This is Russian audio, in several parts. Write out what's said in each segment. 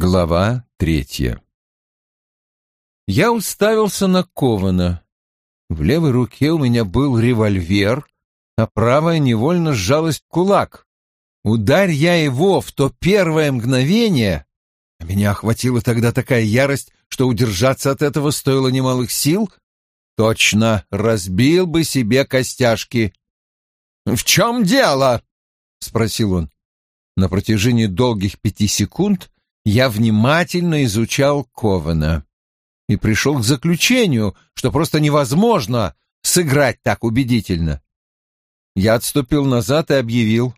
Глава третья Я уставился на Кована. В левой руке у меня был револьвер, а правая невольно сжалась в кулак. Ударь я его в то первое мгновение, меня охватила тогда такая ярость, что удержаться от этого стоило немалых сил. Точно, разбил бы себе костяшки. «В чем дело?» — спросил он. На протяжении долгих пяти секунд я внимательно изучал Ковена и пришел к заключению, что просто невозможно сыграть так убедительно. Я отступил назад и объявил.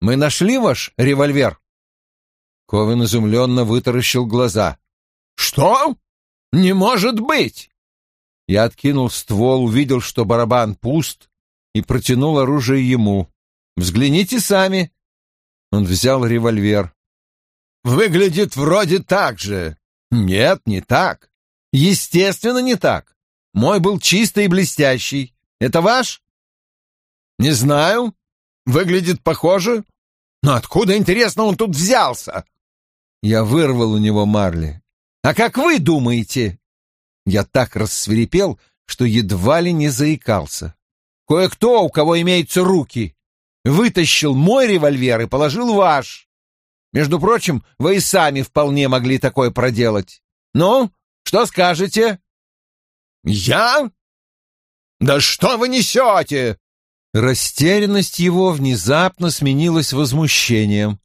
«Мы нашли ваш револьвер?» Ковен изумленно вытаращил глаза. «Что? Не может быть!» Я откинул ствол, увидел, что барабан пуст, и протянул оружие ему. «Взгляните сами!» Он взял револьвер. «Выглядит вроде так же». «Нет, не так. Естественно, не так. Мой был чистый и блестящий. Это ваш?» «Не знаю. Выглядит похоже. Но откуда, интересно, он тут взялся?» Я вырвал у него марли. «А как вы думаете?» Я так рассверепел, что едва ли не заикался. Кое-кто, у кого имеются руки, вытащил мой револьвер и положил ваш. Между прочим, вы и сами вполне могли такое проделать. Ну, что скажете? Я? Да что вы несете? Растерянность его внезапно сменилась возмущением.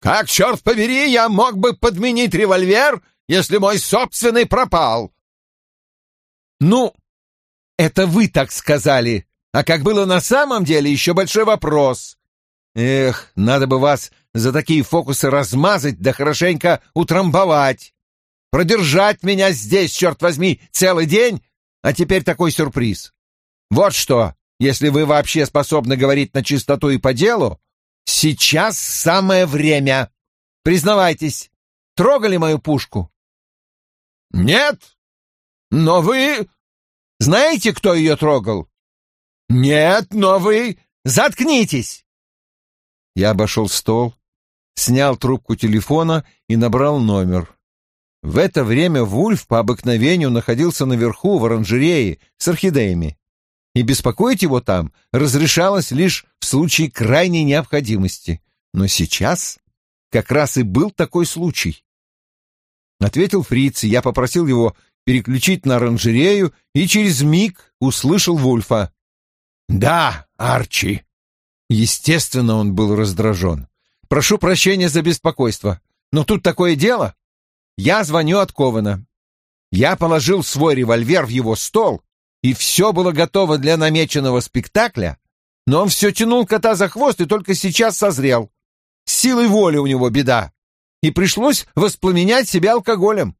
Как, черт побери, я мог бы подменить револьвер, если мой собственный пропал? Ну, это вы так сказали, а как было на самом деле, еще большой вопрос. Эх, надо бы вас за такие фокусы размазать да хорошенько утрамбовать. Продержать меня здесь, черт возьми, целый день, а теперь такой сюрприз. Вот что, если вы вообще способны говорить на чистоту и по делу, сейчас самое время. Признавайтесь, трогали мою пушку? Нет. Но вы... Знаете, кто ее трогал? «Нет, но вы... Заткнитесь!» Я обошел стол, снял трубку телефона и набрал номер. В это время Вульф по обыкновению находился наверху в оранжерее с орхидеями, и беспокоить его там разрешалось лишь в случае крайней необходимости. Но сейчас как раз и был такой случай. Ответил фриц, и я попросил его переключить на оранжерею и через миг услышал Вульфа. «Да, Арчи». Естественно, он был раздражен. «Прошу прощения за беспокойство, но тут такое дело. Я звоню от Кована. Я положил свой револьвер в его стол, и все было готово для намеченного спектакля, но он все тянул кота за хвост и только сейчас созрел. С силой воли у него беда, и пришлось воспламенять себя алкоголем.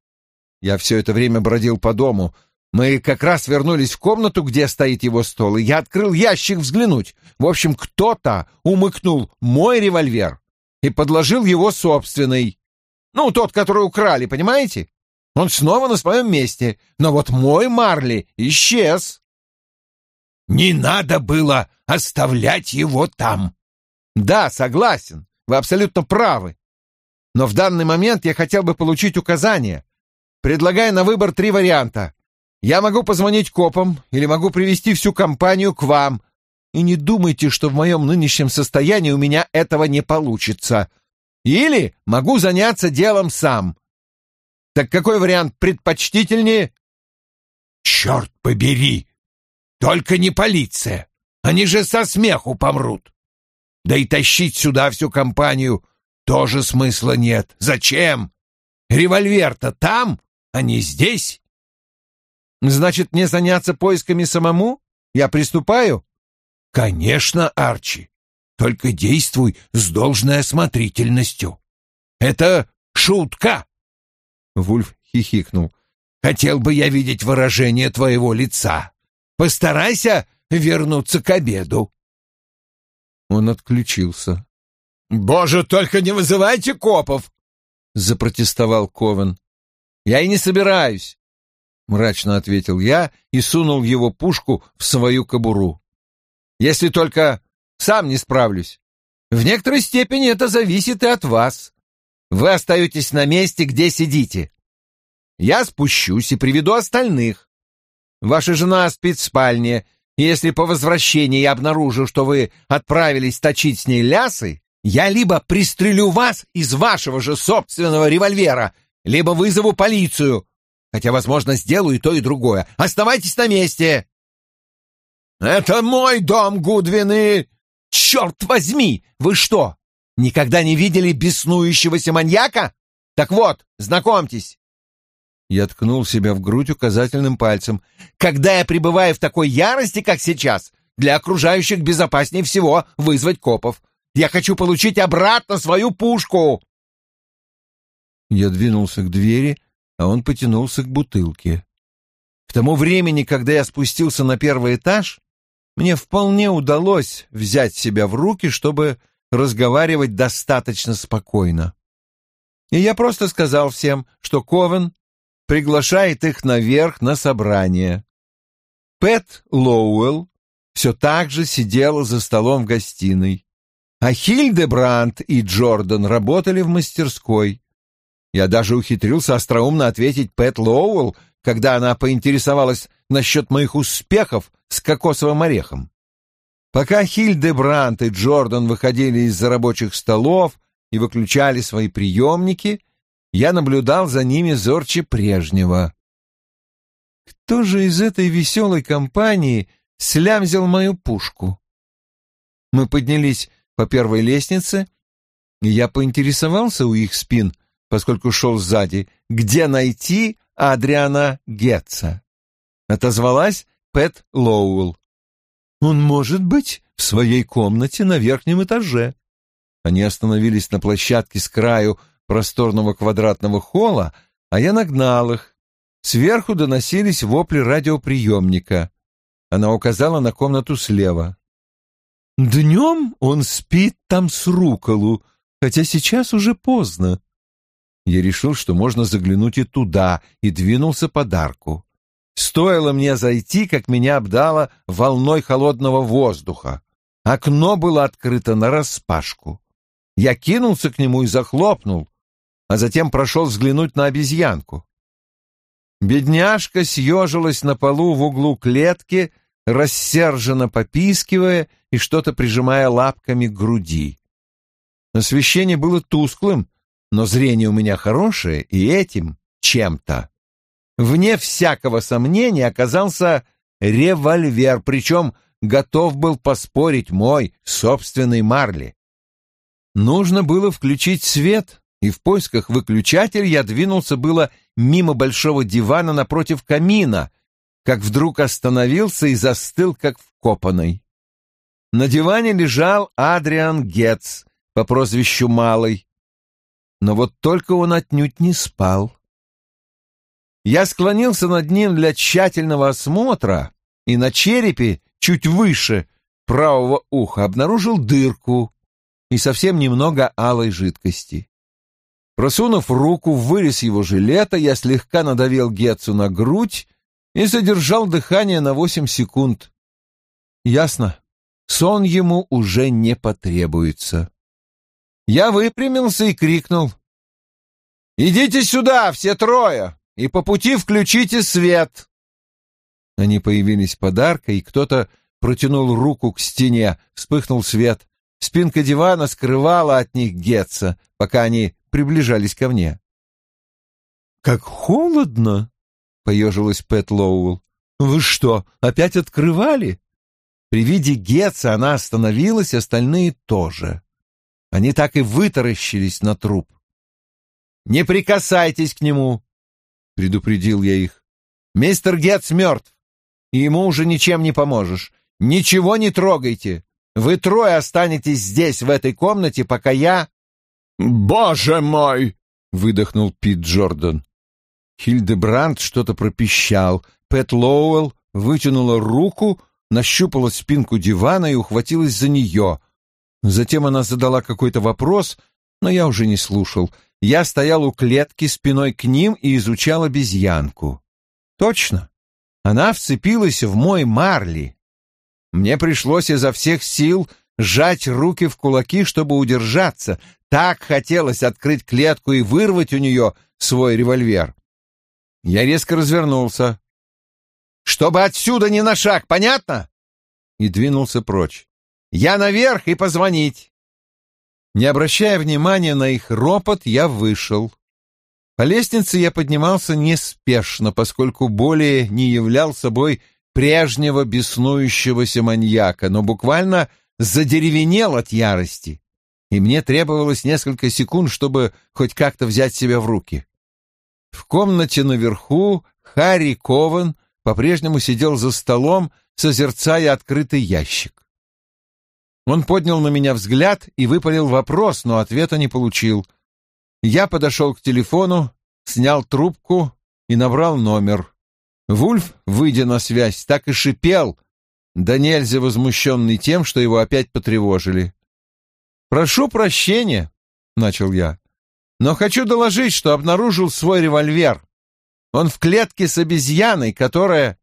Я все это время бродил по дому, мы как раз вернулись в комнату, где стоит его стол, и я открыл ящик взглянуть. В общем, кто-то умыкнул мой револьвер и подложил его собственный. Ну, тот, который украли, понимаете? Он снова на своем месте, но вот мой Марли исчез. Не надо было оставлять его там. Да, согласен, вы абсолютно правы. Но в данный момент я хотел бы получить указания. Предлагаю на выбор три варианта. Я могу позвонить копам или могу привести всю компанию к вам. И не думайте, что в моем нынешнем состоянии у меня этого не получится. Или могу заняться делом сам. Так какой вариант предпочтительнее? Черт побери! Только не полиция. Они же со смеху помрут. Да и тащить сюда всю компанию тоже смысла нет. Зачем? Револьвер-то там, а не здесь. Значит, мне заняться поисками самому? Я приступаю? Конечно, Арчи. Только действуй с должной осмотрительностью. Это шутка. Вульф хихикнул. Хотел бы я видеть выражение твоего лица. Постарайся вернуться к обеду. Он отключился. «Боже, только не вызывайте копов!» — запротестовал Ковен. «Я и не собираюсь. — мрачно ответил я и сунул его пушку в свою кобуру. «Если только сам не справлюсь. В некоторой степени это зависит и от вас. вы остаетесь на месте, где сидите. Я спущусь и приведу остальных. Ваша жена спит в спальне, и если по возвращении я обнаружу, что вы отправились точить с ней лясы, я либо пристрелю вас из вашего же собственного револьвера, либо вызову полицию, хотя, возможно, сделаю и то, и другое. Оставайтесь на месте!» «Это мой дом, Гудвины!» «Черт возьми! Вы что, никогда не видели беснующегося маньяка? Так вот, знакомьтесь!» Я ткнул себя в грудь указательным пальцем. «Когда я пребываю в такой ярости, как сейчас, для окружающих безопаснее всего вызвать копов. Я хочу получить обратно свою пушку!» Я двинулся к двери, а он потянулся к бутылке. К тому времени, когда я спустился на первый этаж, мне вполне удалось взять себя в руки, чтобы разговаривать достаточно спокойно. И я просто сказал всем, что Ковен приглашает их наверх на собрание. Пэт Лоуэлл все так же сидела за столом в гостиной, а Хильдебранд и Джордан работали в мастерской. Я даже ухитрился остроумно ответить Пэт Лоуэлл, когда она поинтересовалась насчет моих успехов с кокосовым орехом. Пока Хильдебранд и Джордан выходили из-за рабочих столов и выключали свои приемники, я наблюдал за ними зорче прежнего. Кто же из этой веселой компании слямзил мою пушку? Мы поднялись по первой лестнице, и я поинтересовался у их спин, поскольку шел сзади, где найти Адриана Гетца. Отозвалась Пэт Лоуэлл. «Он может быть в своей комнате на верхнем этаже». Они остановились на площадке с краю просторного квадратного холла, а я нагнал их. Сверху доносились вопли радиоприемника. Она указала на комнату слева. «Днем он спит там с руколу, хотя сейчас уже поздно». Я решил, что можно заглянуть и туда, и двинулся подарку. Стоило мне зайти, как меня обдало волной холодного воздуха. Окно было открыто нараспашку. Я кинулся к нему и захлопнул а затем прошел взглянуть на обезьянку. Бедняжка съежилась на полу в углу клетки, рассерженно попискивая и что-то прижимая лапками к груди. Освещение было тусклым, но зрение у меня хорошее, и этим чем-то. Вне всякого сомнения оказался револьвер, причем готов был поспорить мой собственный Марли. Нужно было включить свет, и в поисках выключателя я двинулся было мимо большого дивана напротив камина, как вдруг остановился и застыл, как вкопанный. На диване лежал Адриан Гетц по прозвищу Малый, но вот только он отнюдь не спал. Я склонился над ним для тщательного осмотра и на черепе, чуть выше правого уха, обнаружил дырку и совсем немного алой жидкости. Просунув руку в вырез его жилета, я слегка надавил Гетцу на грудь и задержал дыхание на восемь секунд. Ясно, сон ему уже не потребуется. Я выпрямился и крикнул. «Идите сюда, все трое, и по пути включите свет!» Они появились подарка, и кто-то протянул руку к стене, вспыхнул свет. Спинка дивана скрывала от них Гетца, пока они приближались ко мне. «Как холодно!» — поежилась Пэт Лоуэлл. «Вы что, опять открывали?» При виде Гетца она остановилась, остальные тоже. Они так и вытаращились на труп. «Не прикасайтесь к нему!» — предупредил я их. «Мистер Гетц мертв, и ему уже ничем не поможешь. Ничего не трогайте. Вы трое останетесь здесь, в этой комнате, пока я...» «Боже мой!» — выдохнул Пит Джордан. Хильдебранд что-то пропищал. Пэт Лоуэлл вытянула руку, нащупала спинку дивана и ухватилась за нее. Затем она задала какой-то вопрос, но я уже не слушал. Я стоял у клетки спиной к ним и изучал обезьянку. Точно. Она вцепилась в мой марли. Мне пришлось изо всех сил сжать руки в кулаки, чтобы удержаться. Так хотелось открыть клетку и вырвать у нее свой револьвер. Я резко развернулся. «Чтобы отсюда не на шаг, понятно?» И двинулся прочь. «Я наверх и позвонить!» Не обращая внимания на их ропот, я вышел. По лестнице я поднимался неспешно, поскольку более не являл собой прежнего беснующегося маньяка, но буквально задеревенел от ярости, и мне требовалось несколько секунд, чтобы хоть как-то взять себя в руки. В комнате наверху Харри Кован по-прежнему сидел за столом, созерцая открытый ящик. Он поднял на меня взгляд и выпалил вопрос, но ответа не получил. Я подошел к телефону, снял трубку и набрал номер. Вульф, выйдя на связь, так и шипел, да нельзя возмущенный тем, что его опять потревожили. «Прошу прощения», — начал я, — «но хочу доложить, что обнаружил свой револьвер. Он в клетке с обезьяной, которая...»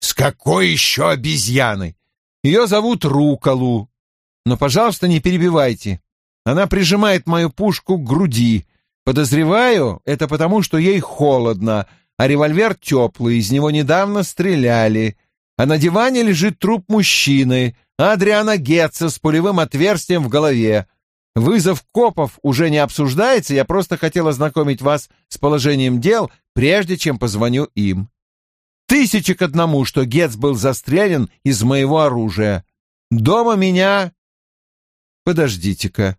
«С какой еще обезьяной?» «Ее зовут Рукалу. Но, пожалуйста, не перебивайте. Она прижимает мою пушку к груди. Подозреваю, это потому, что ей холодно, а револьвер теплый, из него недавно стреляли. А на диване лежит труп мужчины, Адриана Гетца с пулевым отверстием в голове. Вызов копов уже не обсуждается, я просто хотел ознакомить вас с положением дел, прежде чем позвоню им. Тысячи к одному, что Гетц был застрелен из моего оружия. Дома меня... Подождите-ка.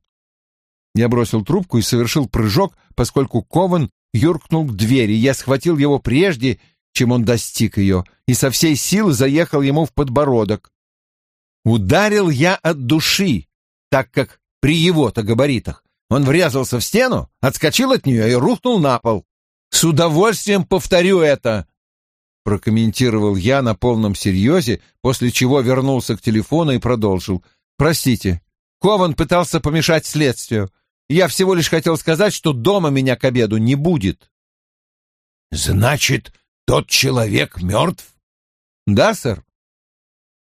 Я бросил трубку и совершил прыжок, поскольку Кован юркнул к двери. Я схватил его прежде, чем он достиг ее, и со всей силы заехал ему в подбородок. Ударил я от души, так как при его-то габаритах он врезался в стену, отскочил от нее и рухнул на пол. «С удовольствием повторю это!» Прокомментировал я на полном серьезе, после чего вернулся к телефону и продолжил. «Простите, Кован пытался помешать следствию. Я всего лишь хотел сказать, что дома меня к обеду не будет». «Значит, тот человек мертв?» «Да, сэр».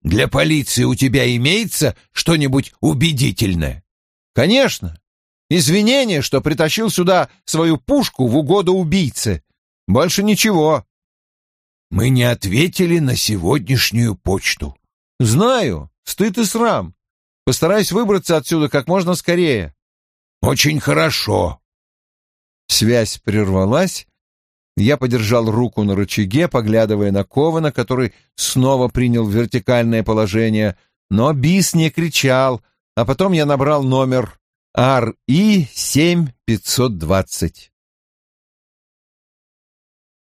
«Для полиции у тебя имеется что-нибудь убедительное?» «Конечно. Извинение, что притащил сюда свою пушку в угоду убийце. Больше ничего». «Мы не ответили на сегодняшнюю почту». «Знаю. Стыд и срам. Постараюсь выбраться отсюда как можно скорее». «Очень хорошо». Связь прервалась, я подержал руку на рычаге, поглядывая на Кована, который снова принял вертикальное положение, но Бис не кричал, а потом я набрал номер РИ-7520.